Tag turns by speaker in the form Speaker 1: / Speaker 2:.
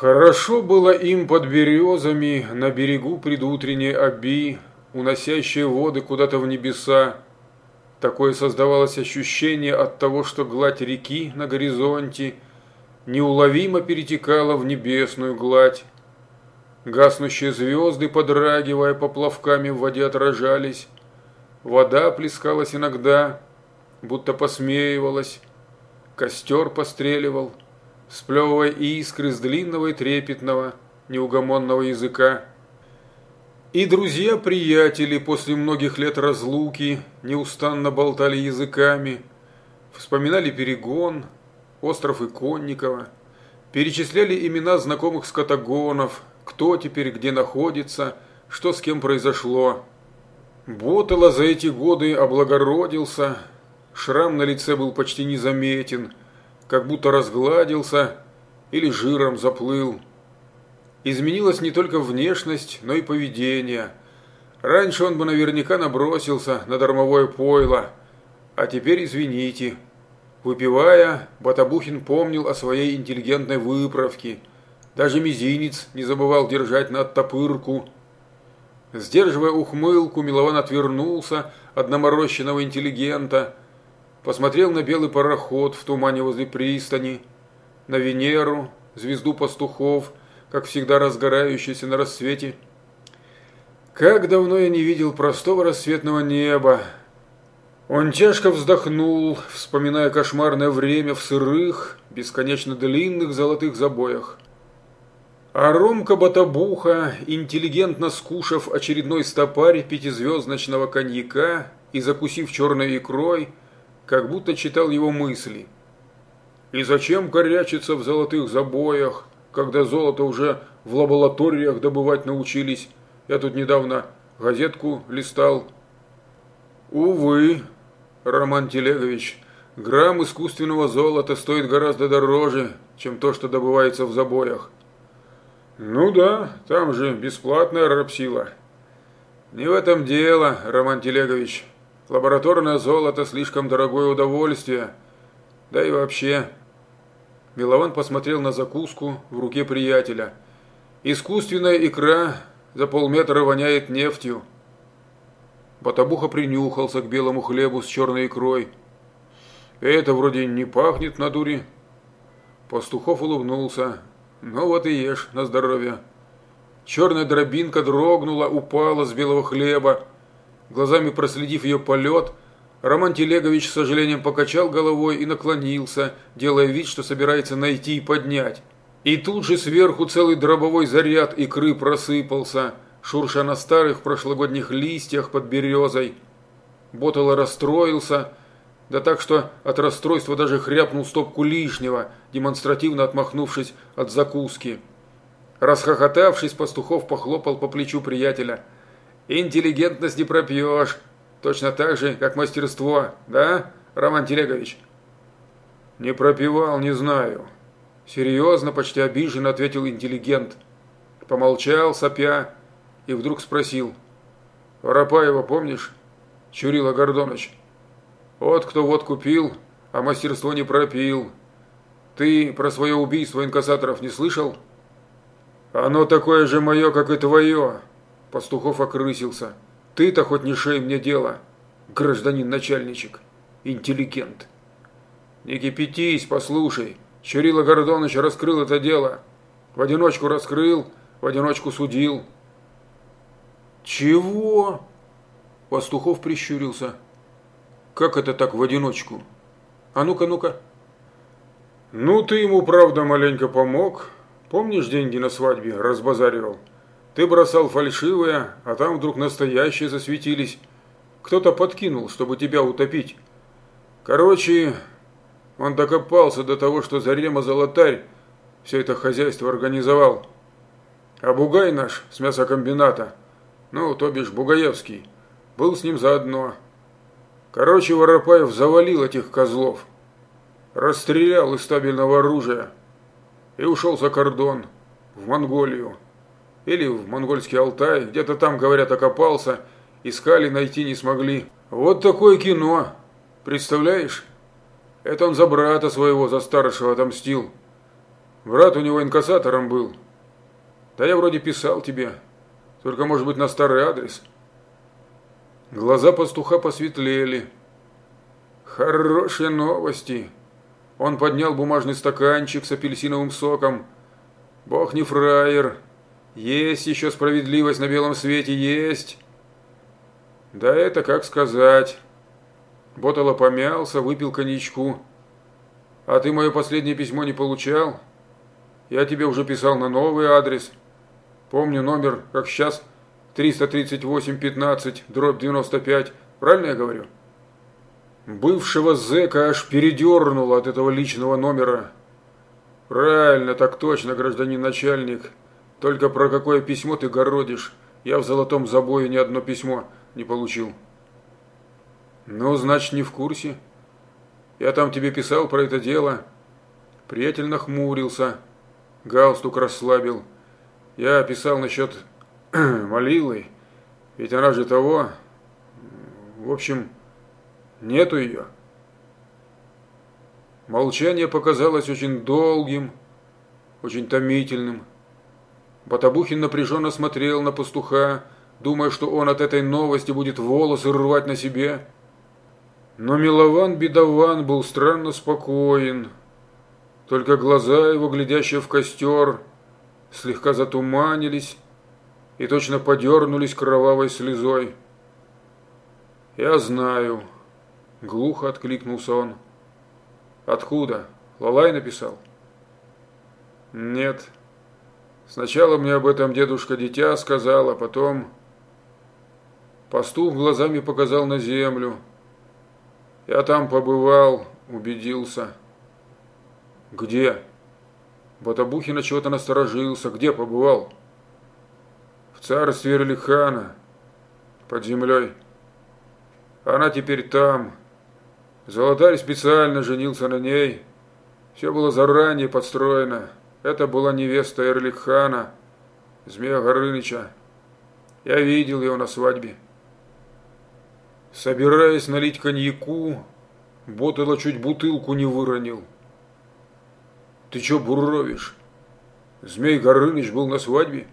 Speaker 1: Хорошо было им под березами на берегу предутренней оби, уносящие воды куда-то в небеса. Такое создавалось ощущение от того, что гладь реки на горизонте неуловимо перетекала в небесную гладь. Гаснущие звезды, подрагивая поплавками в воде, отражались. Вода плескалась иногда, будто посмеивалась. Костер постреливал – сплевывая искры с длинного и трепетного, неугомонного языка. И друзья-приятели после многих лет разлуки неустанно болтали языками, вспоминали Перегон, остров Иконникова, перечисляли имена знакомых скотагонов, кто теперь где находится, что с кем произошло. Ботала за эти годы облагородился, шрам на лице был почти незаметен – как будто разгладился или жиром заплыл. Изменилась не только внешность, но и поведение. Раньше он бы наверняка набросился на дармовое пойло, а теперь извините. Выпивая, Батабухин помнил о своей интеллигентной выправке. Даже мизинец не забывал держать на оттопырку. Сдерживая ухмылку, Милован отвернулся от наморощенного интеллигента – посмотрел на белый пароход в тумане возле пристани, на Венеру, звезду пастухов, как всегда разгорающуюся на рассвете. Как давно я не видел простого рассветного неба. Он тяжко вздохнул, вспоминая кошмарное время в сырых, бесконечно длинных золотых забоях. А Ромка Батабуха, интеллигентно скушав очередной стопарь пятизвездочного коньяка и закусив черной икрой, как будто читал его мысли. И зачем корячиться в золотых забоях, когда золото уже в лабораториях добывать научились? Я тут недавно газетку листал. Увы, Роман Телегович, грамм искусственного золота стоит гораздо дороже, чем то, что добывается в забоях. Ну да, там же бесплатная рабсила. Не в этом дело, Роман Телегович. Лабораторное золото слишком дорогое удовольствие. Да и вообще. Милован посмотрел на закуску в руке приятеля. Искусственная икра за полметра воняет нефтью. Батабуха принюхался к белому хлебу с черной икрой. Это вроде не пахнет на дуре. Пастухов улыбнулся. Ну вот и ешь на здоровье. Черная дробинка дрогнула, упала с белого хлеба, Глазами проследив ее полет, Роман Телегович с сожалением покачал головой и наклонился, делая вид, что собирается найти и поднять. И тут же сверху целый дробовой заряд икры просыпался, шурша на старых прошлогодних листьях под березой. Ботало расстроился, да так что от расстройства даже хряпнул стопку лишнего, демонстративно отмахнувшись от закуски. Расхохотавшись, Пастухов похлопал по плечу приятеля – Интеллигентность не пропьешь. Точно так же, как мастерство, да, Роман Телегович? Не пропивал, не знаю. Серьезно, почти обиженно ответил интеллигент. Помолчал, сопя, и вдруг спросил. Воропаева помнишь? Чурила Гордоныч. Вот кто вот купил, а мастерство не пропил. Ты про свое убийство инкассаторов не слышал? Оно такое же мое, как и твое, Пастухов окрысился. Ты-то хоть не шей мне дело, гражданин начальничек, интеллигент. Не кипятись, послушай. Чурила Гордоныч раскрыл это дело. В одиночку раскрыл, в одиночку судил. Чего? Пастухов прищурился. Как это так в одиночку? А ну-ка, ну-ка. Ну, ты ему, правда, маленько помог. Помнишь, деньги на свадьбе разбазаривал? Ты бросал фальшивые, а там вдруг настоящие засветились. Кто-то подкинул, чтобы тебя утопить. Короче, он докопался до того, что Зарема Золотарь все это хозяйство организовал. А Бугай наш с мясокомбината, ну, то бишь Бугаевский, был с ним заодно. Короче, Воропаев завалил этих козлов, расстрелял из стабильного оружия и ушел за кордон, в Монголию. Или в монгольский Алтай, где-то там, говорят, окопался, искали, найти не смогли. Вот такое кино, представляешь? Это он за брата своего, за старшего отомстил. Брат у него инкассатором был. Да я вроде писал тебе, только, может быть, на старый адрес. Глаза пастуха посветлели. Хорошие новости. Он поднял бумажный стаканчик с апельсиновым соком. Бог не фраер. Есть еще справедливость на белом свете, есть. Да это как сказать. Ботало помялся, выпил коньячку. А ты мое последнее письмо не получал? Я тебе уже писал на новый адрес. Помню номер, как сейчас, 338-15, дробь 95. Правильно я говорю? Бывшего зэка аж передернуло от этого личного номера. Правильно, так точно, гражданин начальник. Только про какое письмо ты городишь? Я в золотом забое ни одно письмо не получил. Ну, значит, не в курсе. Я там тебе писал про это дело. Приятель нахмурился. Галстук расслабил. Я писал насчет Малилы. Ведь она же того... В общем, нету ее. Молчание показалось очень долгим, очень томительным. Батабухин напряженно смотрел на пастуха, думая, что он от этой новости будет волосы рвать на себе. Но Милован-бедован был странно спокоен. Только глаза его, глядящие в костер, слегка затуманились и точно подернулись кровавой слезой. «Я знаю», — глухо откликнулся он. «Откуда? Лалай написал?» «Нет. Сначала мне об этом дедушка-дитя сказал, а потом...» Пастух глазами показал на землю — я там побывал, убедился. Где? Батабухин чего-то насторожился. Где побывал? В царстве Эрлихана. Под землей. Она теперь там. Золотарь специально женился на ней. Все было заранее подстроено. Это была невеста Эрлихана, Змея Горыныча. Я видел ее на свадьбе. Собираясь налить коньяку, Ботыло чуть бутылку не выронил. Ты чё буровишь? Змей Горыныч был на свадьбе?